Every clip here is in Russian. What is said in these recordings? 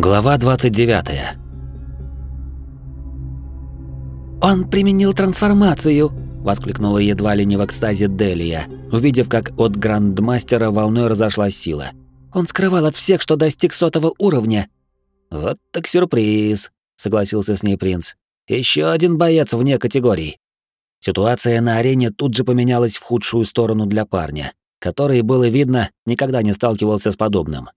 Глава 29. «Он применил трансформацию!» — воскликнула едва ли не в экстазе Делия, увидев, как от Грандмастера волной разошлась сила. «Он скрывал от всех, что достиг сотого уровня!» «Вот так сюрприз!» — согласился с ней принц. Еще один боец вне категории. Ситуация на арене тут же поменялась в худшую сторону для парня, который, было видно, никогда не сталкивался с подобным.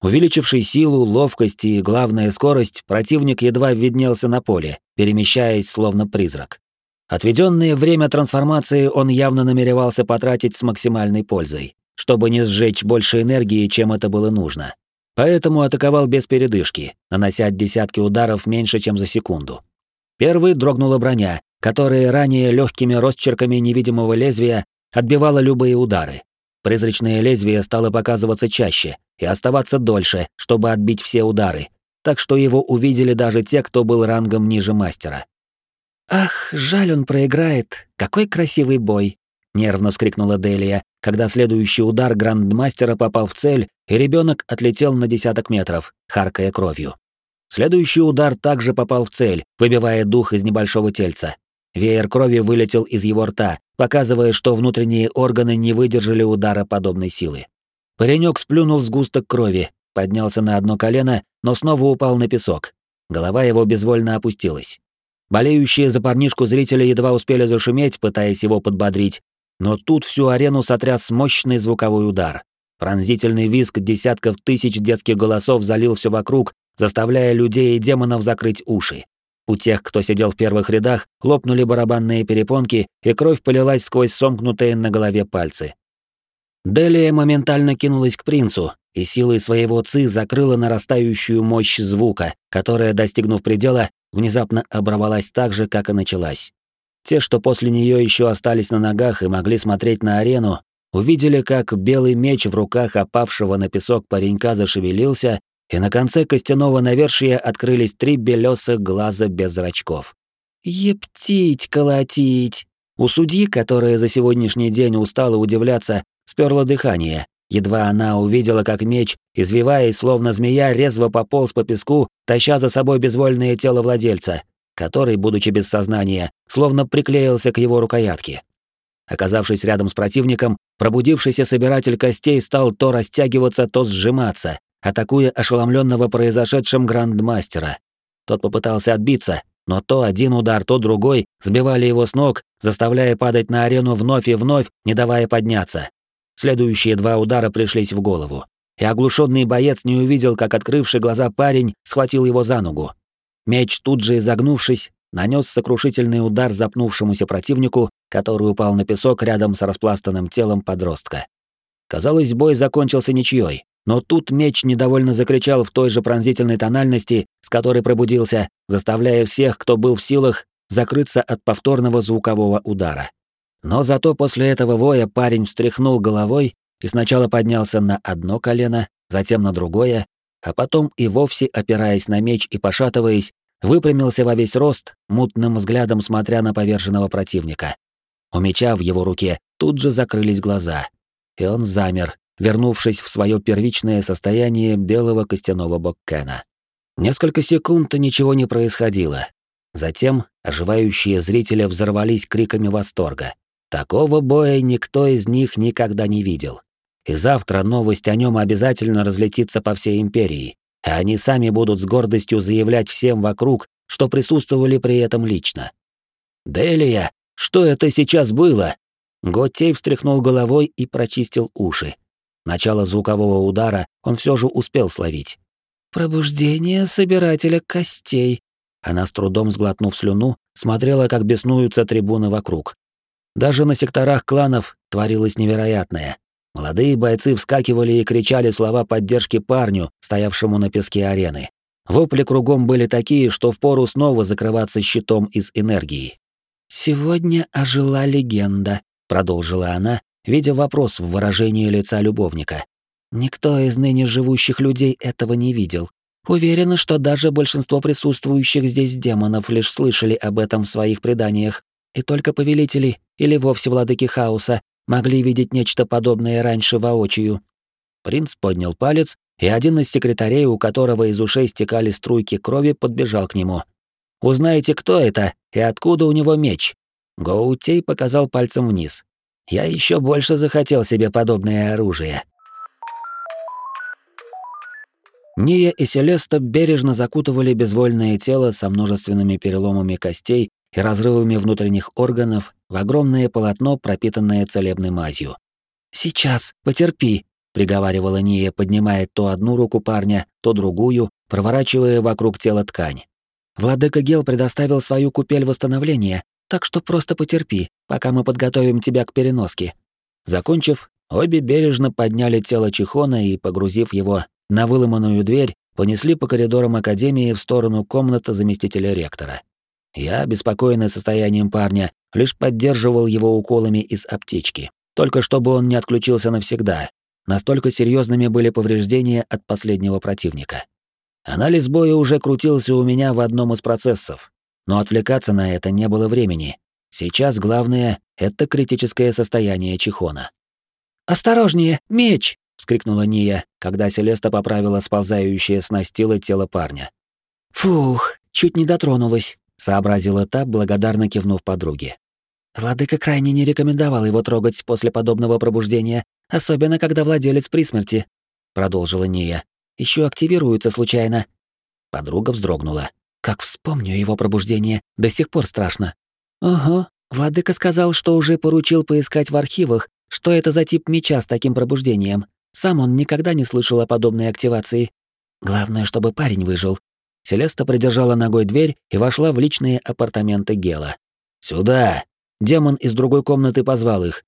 Увеличивший силу, ловкость и, главное, скорость, противник едва виднелся на поле, перемещаясь словно призрак. Отведенное время трансформации он явно намеревался потратить с максимальной пользой, чтобы не сжечь больше энергии, чем это было нужно. Поэтому атаковал без передышки, нанося десятки ударов меньше, чем за секунду. Первый дрогнула броня, которая ранее легкими росчерками невидимого лезвия отбивала любые удары. Призрачное лезвие стало показываться чаще и оставаться дольше, чтобы отбить все удары, так что его увидели даже те, кто был рангом ниже мастера. «Ах, жаль, он проиграет! Какой красивый бой!» — нервно вскрикнула Делия, когда следующий удар грандмастера попал в цель, и ребенок отлетел на десяток метров, харкая кровью. Следующий удар также попал в цель, выбивая дух из небольшого тельца, Веер крови вылетел из его рта, показывая, что внутренние органы не выдержали удара подобной силы. Паренек сплюнул сгусток крови, поднялся на одно колено, но снова упал на песок. Голова его безвольно опустилась. Болеющие за парнишку зрители едва успели зашуметь, пытаясь его подбодрить, но тут всю арену сотряс мощный звуковой удар. Пронзительный визг десятков тысяч детских голосов залил все вокруг, заставляя людей и демонов закрыть уши. У тех, кто сидел в первых рядах, лопнули барабанные перепонки, и кровь полилась сквозь сомкнутые на голове пальцы. Делия моментально кинулась к принцу и силой своего ци закрыла нарастающую мощь звука, которая, достигнув предела, внезапно оборвалась так же, как и началась. Те, что после нее еще остались на ногах и могли смотреть на арену, увидели, как белый меч в руках опавшего на песок паренька зашевелился и на конце костяного навершия открылись три белесых глаза без зрачков. «Ептить, колотить!» У судьи, которая за сегодняшний день устала удивляться, сперло дыхание. Едва она увидела, как меч, извиваясь, словно змея, резво пополз по песку, таща за собой безвольное тело владельца, который, будучи без сознания, словно приклеился к его рукоятке. Оказавшись рядом с противником, пробудившийся собиратель костей стал то растягиваться, то сжиматься, атакуя ошеломленного произошедшим грандмастера. Тот попытался отбиться, но то один удар, то другой сбивали его с ног, заставляя падать на арену вновь и вновь, не давая подняться. Следующие два удара пришлись в голову, и оглушенный боец не увидел, как открывший глаза парень схватил его за ногу. Меч, тут же изогнувшись, нанес сокрушительный удар запнувшемуся противнику, который упал на песок рядом с распластанным телом подростка. Казалось, бой закончился ничьей, но тут меч недовольно закричал в той же пронзительной тональности, с которой пробудился, заставляя всех, кто был в силах, закрыться от повторного звукового удара. Но зато после этого воя парень встряхнул головой и сначала поднялся на одно колено, затем на другое, а потом и вовсе, опираясь на меч и пошатываясь, выпрямился во весь рост, мутным взглядом смотря на поверженного противника. У меча в его руке тут же закрылись глаза, и он замер, вернувшись в свое первичное состояние белого костяного боккена. Несколько секунд ничего не происходило. Затем оживающие зрители взорвались криками восторга. Такого боя никто из них никогда не видел. И завтра новость о нем обязательно разлетится по всей империи, и они сами будут с гордостью заявлять всем вокруг, что присутствовали при этом лично. «Делия, что это сейчас было?» Готей встряхнул головой и прочистил уши. Начало звукового удара он все же успел словить. «Пробуждение собирателя костей». Она с трудом сглотнув слюну, смотрела, как беснуются трибуны вокруг. Даже на секторах кланов творилось невероятное. Молодые бойцы вскакивали и кричали слова поддержки парню, стоявшему на песке арены. Вопли кругом были такие, что впору снова закрываться щитом из энергии. «Сегодня ожила легенда», — продолжила она, видя вопрос в выражении лица любовника. Никто из ныне живущих людей этого не видел. Уверена, что даже большинство присутствующих здесь демонов лишь слышали об этом в своих преданиях, и только повелители или вовсе владыки хаоса могли видеть нечто подобное раньше воочию. Принц поднял палец, и один из секретарей, у которого из ушей стекали струйки крови, подбежал к нему. «Узнаете, кто это и откуда у него меч?» Гоутей показал пальцем вниз. «Я еще больше захотел себе подобное оружие». Ния и Селеста бережно закутывали безвольное тело со множественными переломами костей и разрывами внутренних органов в огромное полотно, пропитанное целебной мазью. «Сейчас, потерпи», — приговаривала Ния, поднимая то одну руку парня, то другую, проворачивая вокруг тела ткань. «Владыка Гел предоставил свою купель восстановления, так что просто потерпи, пока мы подготовим тебя к переноске». Закончив, обе бережно подняли тело Чихона и, погрузив его на выломанную дверь понесли по коридорам академии в сторону комнаты заместителя ректора. Я, беспокоенный состоянием парня, лишь поддерживал его уколами из аптечки, только чтобы он не отключился навсегда. Настолько серьезными были повреждения от последнего противника. Анализ боя уже крутился у меня в одном из процессов, но отвлекаться на это не было времени. Сейчас главное — это критическое состояние Чихона. «Осторожнее, меч!» вскрикнула Ния, когда Селеста поправила сползающее с настила тело парня. «Фух, чуть не дотронулась», — сообразила та, благодарно кивнув подруге. «Владыка крайне не рекомендовал его трогать после подобного пробуждения, особенно когда владелец при смерти», — продолжила Ния. Еще активируется случайно». Подруга вздрогнула. «Как вспомню его пробуждение, до сих пор страшно». «Ого, владыка сказал, что уже поручил поискать в архивах, что это за тип меча с таким пробуждением. Сам он никогда не слышал о подобной активации. Главное, чтобы парень выжил. Селеста придержала ногой дверь и вошла в личные апартаменты Гела. «Сюда!» Демон из другой комнаты позвал их.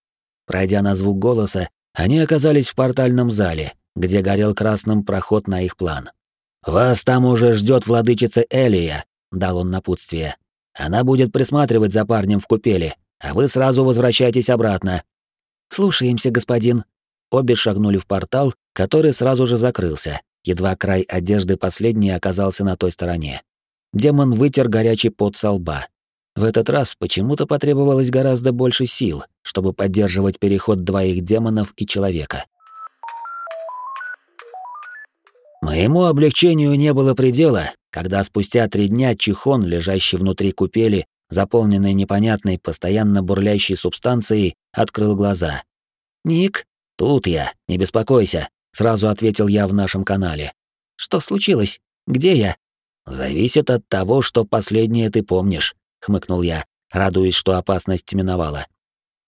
Пройдя на звук голоса, они оказались в портальном зале, где горел красным проход на их план. «Вас там уже ждет владычица Элия», — дал он напутствие. «Она будет присматривать за парнем в купели, а вы сразу возвращайтесь обратно». «Слушаемся, господин», Обе шагнули в портал, который сразу же закрылся, едва край одежды последней оказался на той стороне. Демон вытер горячий пот со лба. В этот раз почему-то потребовалось гораздо больше сил, чтобы поддерживать переход двоих демонов и человека. Моему облегчению не было предела, когда спустя три дня Чихон, лежащий внутри купели, заполненной непонятной, постоянно бурлящей субстанцией, открыл глаза. «Ник, «Тут я, не беспокойся», — сразу ответил я в нашем канале. «Что случилось? Где я?» «Зависит от того, что последнее ты помнишь», — хмыкнул я, радуясь, что опасность миновала.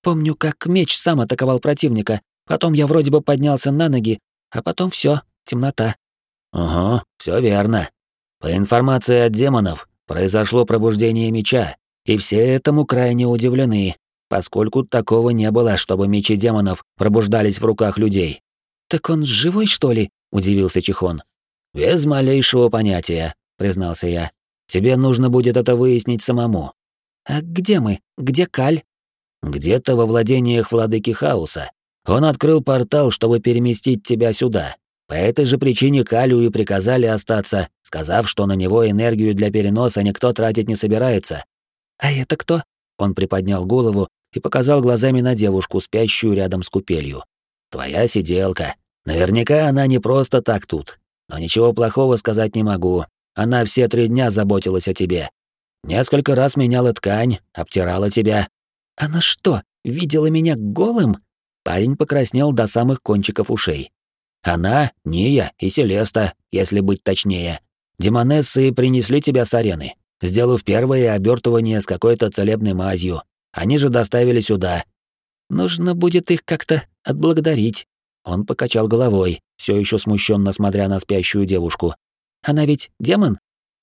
«Помню, как меч сам атаковал противника, потом я вроде бы поднялся на ноги, а потом все, темнота». «Угу, все верно. По информации от демонов, произошло пробуждение меча, и все этому крайне удивлены, поскольку такого не было, чтобы мечи демонов пробуждались в руках людей. «Так он живой, что ли?» — удивился Чихон. «Без малейшего понятия», — признался я. «Тебе нужно будет это выяснить самому». «А где мы? Где Каль?» «Где-то во владениях владыки хаоса. Он открыл портал, чтобы переместить тебя сюда. По этой же причине Калю и приказали остаться, сказав, что на него энергию для переноса никто тратить не собирается». «А это кто?» Он приподнял голову и показал глазами на девушку, спящую рядом с купелью. «Твоя сиделка. Наверняка она не просто так тут. Но ничего плохого сказать не могу. Она все три дня заботилась о тебе. Несколько раз меняла ткань, обтирала тебя». «Она что, видела меня голым?» Парень покраснел до самых кончиков ушей. «Она, Ния и Селеста, если быть точнее. Демонессы принесли тебя с арены, сделав первое обертывание с какой-то целебной мазью, они же доставили сюда. Нужно будет их как-то отблагодарить. Он покачал головой, все еще смущенно смотря на спящую девушку. Она ведь демон?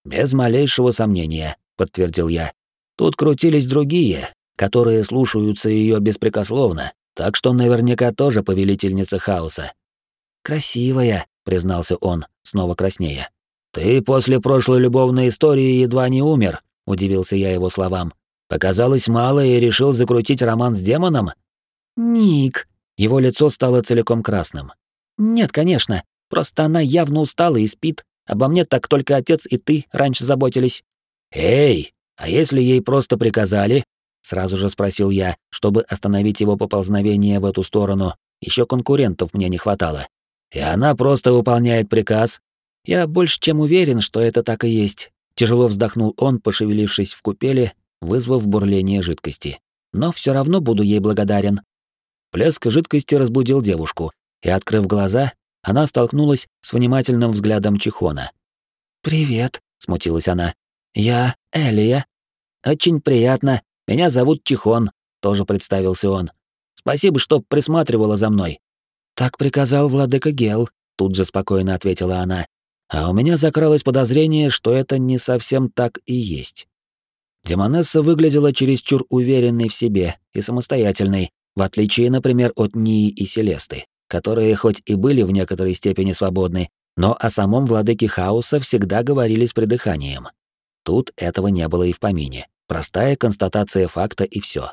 Без малейшего сомнения, подтвердил я. Тут крутились другие, которые слушаются ее беспрекословно, так что наверняка тоже повелительница хаоса. Красивая, признался он, снова краснея. Ты после прошлой любовной истории едва не умер, удивился я его словам. Показалось мало и решил закрутить роман с демоном? Ник. Его лицо стало целиком красным. Нет, конечно. Просто она явно устала и спит. Обо мне так только отец и ты раньше заботились. Эй, а если ей просто приказали? Сразу же спросил я, чтобы остановить его поползновение в эту сторону. Еще конкурентов мне не хватало. И она просто выполняет приказ. Я больше чем уверен, что это так и есть. Тяжело вздохнул он, пошевелившись в купели, вызвав бурление жидкости. Но все равно буду ей благодарен. Плеск жидкости разбудил девушку, и, открыв глаза, она столкнулась с внимательным взглядом Чихона. «Привет», — смутилась она. «Я Элия». «Очень приятно. Меня зовут Чихон», — тоже представился он. «Спасибо, что присматривала за мной». «Так приказал владыка Гел», — тут же спокойно ответила она. А у меня закралось подозрение, что это не совсем так и есть. Демонесса выглядела чересчур уверенной в себе и самостоятельной, в отличие, например, от Нии и Селесты, которые хоть и были в некоторой степени свободны, но о самом владыке хаоса всегда говорили с придыханием. Тут этого не было и в помине. Простая констатация факта и все.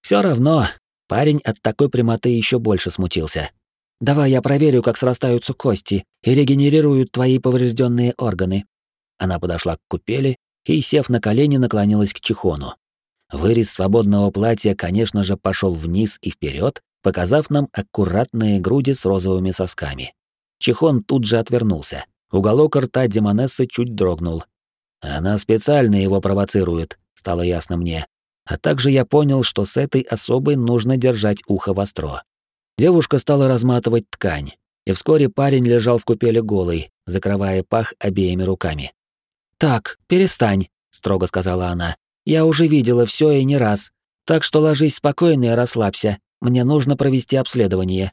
Все равно, парень от такой прямоты еще больше смутился. «Давай я проверю, как срастаются кости и регенерируют твои поврежденные органы». Она подошла к купели и, сев на колени, наклонилась к Чихону. Вырез свободного платья, конечно же, пошел вниз и вперед, показав нам аккуратные груди с розовыми сосками. Чихон тут же отвернулся. Уголок рта Демонессы чуть дрогнул. Она специально его провоцирует, стало ясно мне. А также я понял, что с этой особой нужно держать ухо востро. Девушка стала разматывать ткань, и вскоре парень лежал в купеле голый, закрывая пах обеими руками. «Так, перестань», — строго сказала она. Я уже видела все и не раз. Так что ложись спокойно и расслабься. Мне нужно провести обследование.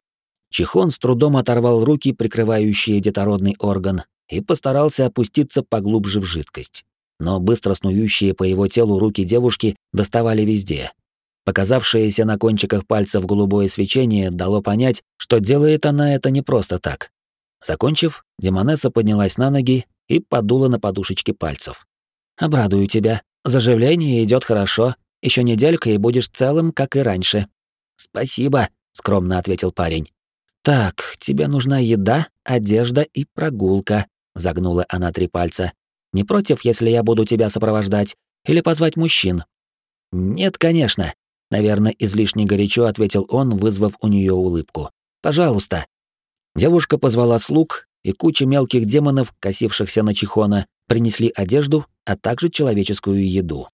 Чихон с трудом оторвал руки, прикрывающие детородный орган, и постарался опуститься поглубже в жидкость. Но быстро снующие по его телу руки девушки доставали везде. Показавшееся на кончиках пальцев голубое свечение дало понять, что делает она это не просто так. Закончив, Демонесса поднялась на ноги и подула на подушечки пальцев. «Обрадую тебя», Заживление идет хорошо. Еще неделька и будешь целым, как и раньше. Спасибо, скромно ответил парень. Так, тебе нужна еда, одежда и прогулка, загнула она три пальца. Не против, если я буду тебя сопровождать или позвать мужчин? Нет, конечно, наверное, излишне горячо ответил он, вызвав у нее улыбку. Пожалуйста. Девушка позвала слуг, и куча мелких демонов, косившихся на Чихона, принесли одежду, а также человеческую еду.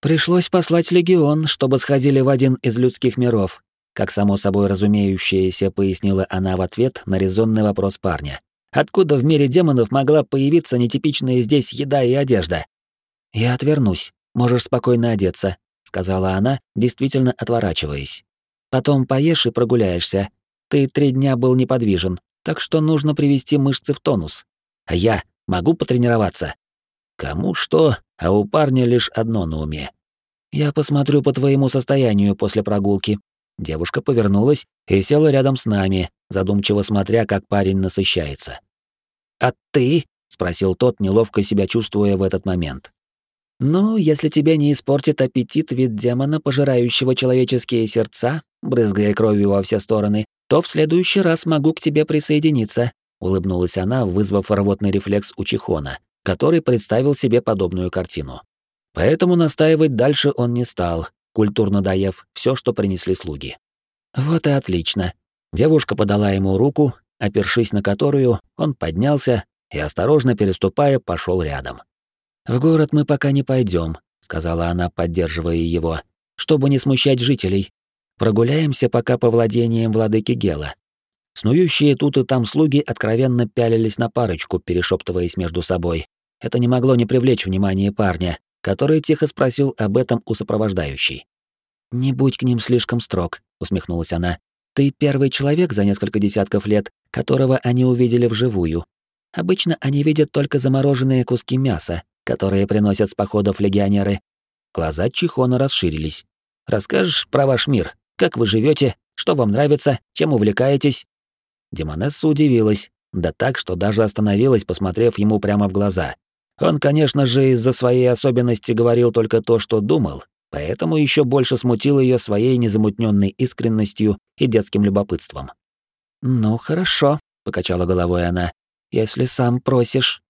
Пришлось послать легион, чтобы сходили в один из людских миров, как само собой разумеющееся пояснила она в ответ на резонный вопрос парня. Откуда в мире демонов могла появиться нетипичная здесь еда и одежда? Я отвернусь, можешь спокойно одеться, сказала она, действительно отворачиваясь. Потом поешь и прогуляешься. Ты три дня был неподвижен, так что нужно привести мышцы в тонус. А я могу потренироваться. Кому что, а у парня лишь одно на уме. Я посмотрю по твоему состоянию после прогулки. Девушка повернулась и села рядом с нами, задумчиво смотря, как парень насыщается. А ты? спросил тот, неловко себя чувствуя в этот момент. Ну, если тебе не испортит аппетит вид демона, пожирающего человеческие сердца, брызгая кровью во все стороны, то в следующий раз могу к тебе присоединиться, улыбнулась она, вызвав рвотный рефлекс у Чихона, который представил себе подобную картину. Поэтому настаивать дальше он не стал, культурно доев все, что принесли слуги. Вот и отлично. Девушка подала ему руку, опершись на которую, он поднялся и, осторожно переступая, пошел рядом. «В город мы пока не пойдем, сказала она, поддерживая его, чтобы не смущать жителей. Прогуляемся пока по владениям владыки Гела. Снующие тут и там слуги откровенно пялились на парочку, перешептываясь между собой, это не могло не привлечь внимание парня, который тихо спросил об этом у сопровождающей. «Не будь к ним слишком строг», — усмехнулась она. «Ты первый человек за несколько десятков лет, которого они увидели вживую. Обычно они видят только замороженные куски мяса, которые приносят с походов легионеры». Глаза Чихона расширились. «Расскажешь про ваш мир? Как вы живете? Что вам нравится? Чем увлекаетесь?» Демонесса удивилась, да так, что даже остановилась, посмотрев ему прямо в глаза. Он, конечно же, из-за своей особенности говорил только то, что думал, поэтому еще больше смутил ее своей незамутненной искренностью и детским любопытством. «Ну, хорошо», — покачала головой она, — «если сам просишь».